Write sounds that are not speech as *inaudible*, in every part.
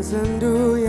and do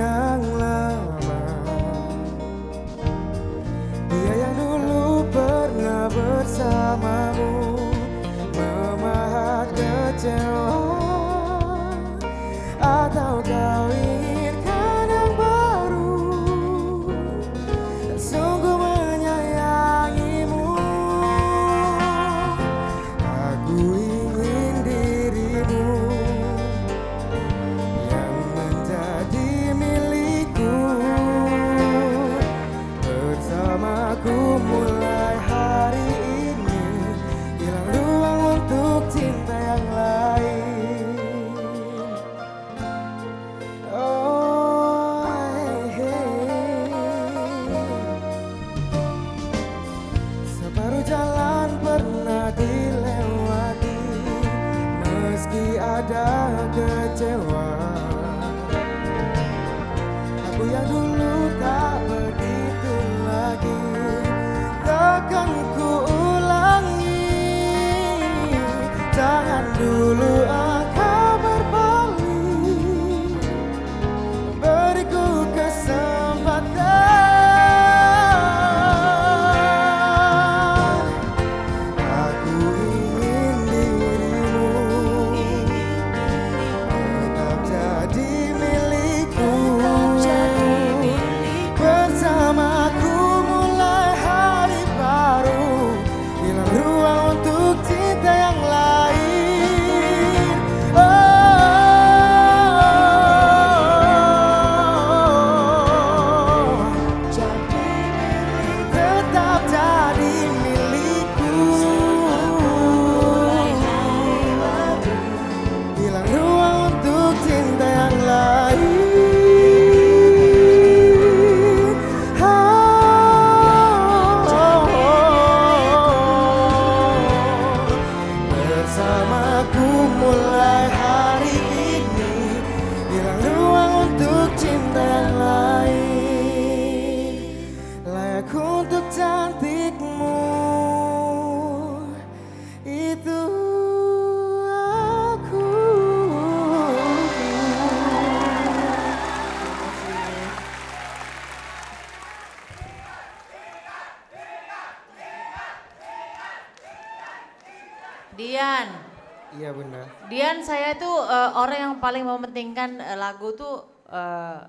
Iya benar Dian saya tuh eh, orang yang paling mementingkan eh, lagu tuh eh,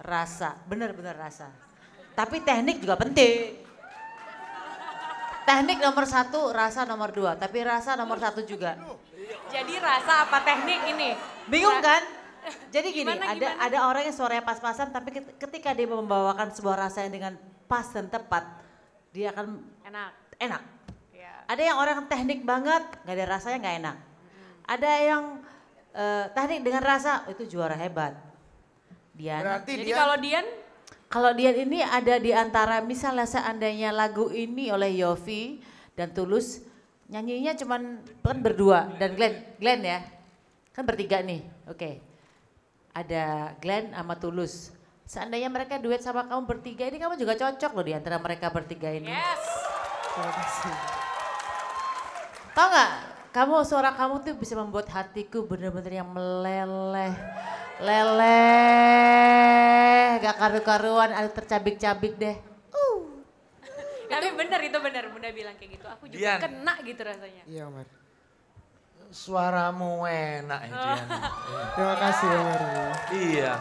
rasa, bener-bener rasa. Tapi teknik juga penting. Teknik nomor satu, rasa nomor dua. Tapi rasa nomor satu juga. Jadi rasa apa teknik ini? Bingung kan? *laughs* Jadi gini, Gimana, ada gimana? ada orang yang suaranya pas-pasan, tapi ket- ketika dia membawakan sebuah rasa yang dengan pas dan tepat, dia akan Enak. enak. Ada yang orang teknik banget, nggak ada rasanya nggak enak. Ada yang eh, teknik dengan rasa, itu juara hebat. Dian. Berarti Jadi dia kalau Dian Kalau Dian ini ada di antara misalnya seandainya lagu ini oleh Yofi dan Tulus, nyanyinya cuman kan berdua dan Glenn, Glenn ya. Kan bertiga nih. Oke. Ada Glenn sama Tulus. Seandainya mereka duet sama kamu bertiga ini kamu juga cocok loh di antara mereka bertiga ini. Yes. Terima kasih Tahu nggak? Kamu suara kamu tuh bisa membuat hatiku bener-bener yang meleleh, leleh, gak karu-karuan, ada tercabik-cabik deh. Tapi benar itu benar Bunda bilang kayak gitu. Aku juga Dian. kena gitu rasanya. Iya Omar suaramu enak ya Dian. *laughs* Terima kasih Omar Iya.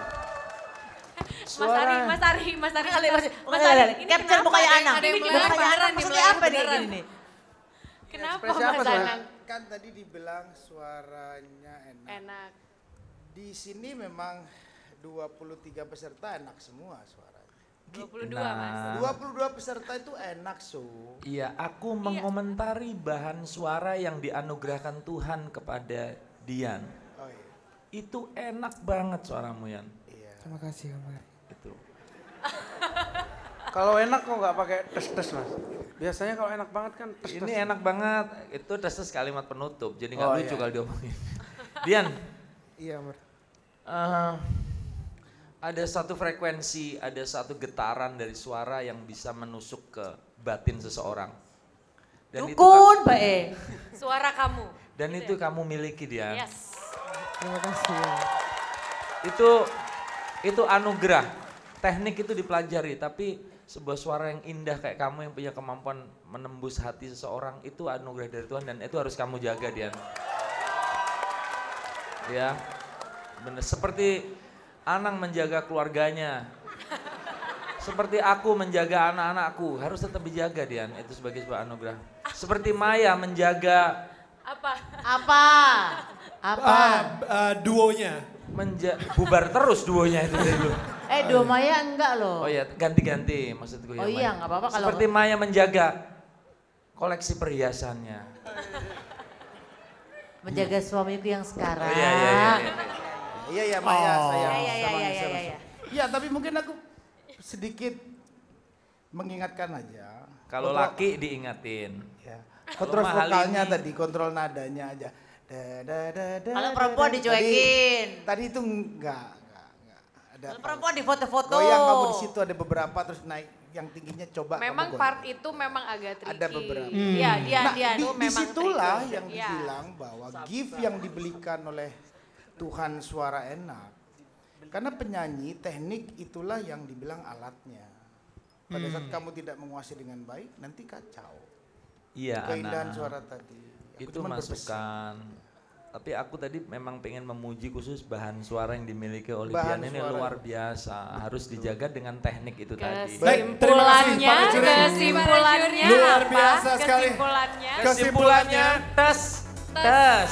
Mas Ari, Mas Ari, Mas Ari. Kali masih, Mas Ari, ini capture kenapa? mukanya Ada- Anang. Ada yang Ini meleleh mukanya beneran Anang nih, maksudnya meleleh apa nih beneran. gini nih? Kenapa Ekspresi apa, Mas Soalnya? Anang? Kan tadi dibilang suaranya enak. Enak. Di sini memang 23 peserta enak semua suaranya. 22 Nah, Mas. 22 peserta itu enak, Su. Iya, aku mengomentari bahan suara yang dianugerahkan Tuhan kepada Dian. Oh iya. Itu enak banget suaramu Yan. Iya. Terima kasih Omar Itu. *laughs* Kalau enak kok nggak pakai tes-tes mas? Biasanya kalau enak banget kan tes-tes. Ini enak banget. Itu tes kalimat penutup, jadi nggak Oh, lucu iya. kalau diomongin. *laughs* Dian, Iya Omar eh, ada satu frekuensi, ada satu getaran dari suara yang bisa menusuk ke batin seseorang. Dan itu, Dukun, Mbak E. *laughs* Suara kamu. dan itu kamu miliki Dian. Yes. Terima kasih itu itu anugerah. Teknik itu dipelajari, tapi sebuah suara yang indah kayak kamu yang punya kemampuan menembus hati seseorang itu anugerah dari Tuhan dan itu harus kamu jaga Dian. Ya, bener. Seperti Anang menjaga keluarganya, seperti aku menjaga anak-anakku harus tetap dijaga Dian itu sebagai sebuah anugerah. Seperti Maya menjaga Apa? Apa? Apa? Ah, ah, duonya. menja bubar terus duonya itu dari dulu. Eh, dua Maya enggak loh. Oh iya, ganti-ganti maksudku ya. Oh iya, Maya. nggak apa-apa kalau- Seperti Maya menjaga koleksi perhiasannya. Menjaga suamiku yang sekarang. Oh, iya, iya, iya, iya. Iya ya Maya Oh. saya. Iya, iya, iya, iya, iya, masuk. iya. Iya, tapi mungkin aku sedikit mengingatkan aja. Kalau laki diingatin. ya. Kontrol vokalnya ini- tadi, kontrol nadanya aja. Da, da, da, da, Kalau perempuan dicuekin. Tadi, tadi itu enggak, enggak, enggak. Ada perempuan di foto-foto. Goyang kamu di situ ada beberapa terus naik yang tingginya coba Memang part itu memang agak tricky. Ada beberapa. Iya, dia Nah, dia di, itu memang di situlah tricky. yang Iya. dibilang bahwa gift yang dibelikan oleh Tuhan suara enak. Karena penyanyi teknik itulah yang dibilang alatnya. Pada saat kamu tidak menguasai dengan baik, nanti kacau. Iya, Keindahan suara tadi. Aku Itu berpesan. Tapi aku tadi memang pengen memuji khusus bahan suara yang dimiliki oleh Bahan Dian ini suara. luar biasa. Harus dijaga dengan teknik itu tadi. Baik, terima kasih, Kesimpulannya, kesimpulannya Luar apa? biasa sekali. Kesimpulannya. Kesimpulannya tes tes.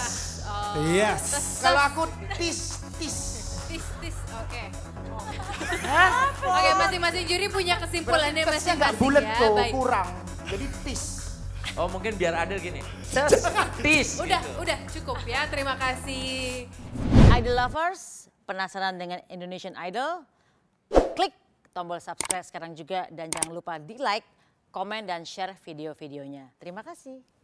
Yes. Kalau aku tis tis. Tis, tis, oke. Oke, masing-masing juri punya kesimpulannya Berarti tesnya nggak masing-masing bulat ya. tuh, Baik. kurang. Jadi tis. Oh mungkin biar adil gini. Tes tis. *laughs* Udah, gitu. udah cukup ya. Terima kasih. Idol lovers, penasaran dengan Indonesian Idol? Klik tombol subscribe sekarang juga dan jangan lupa di like, komen dan share video-videonya. Terima kasih.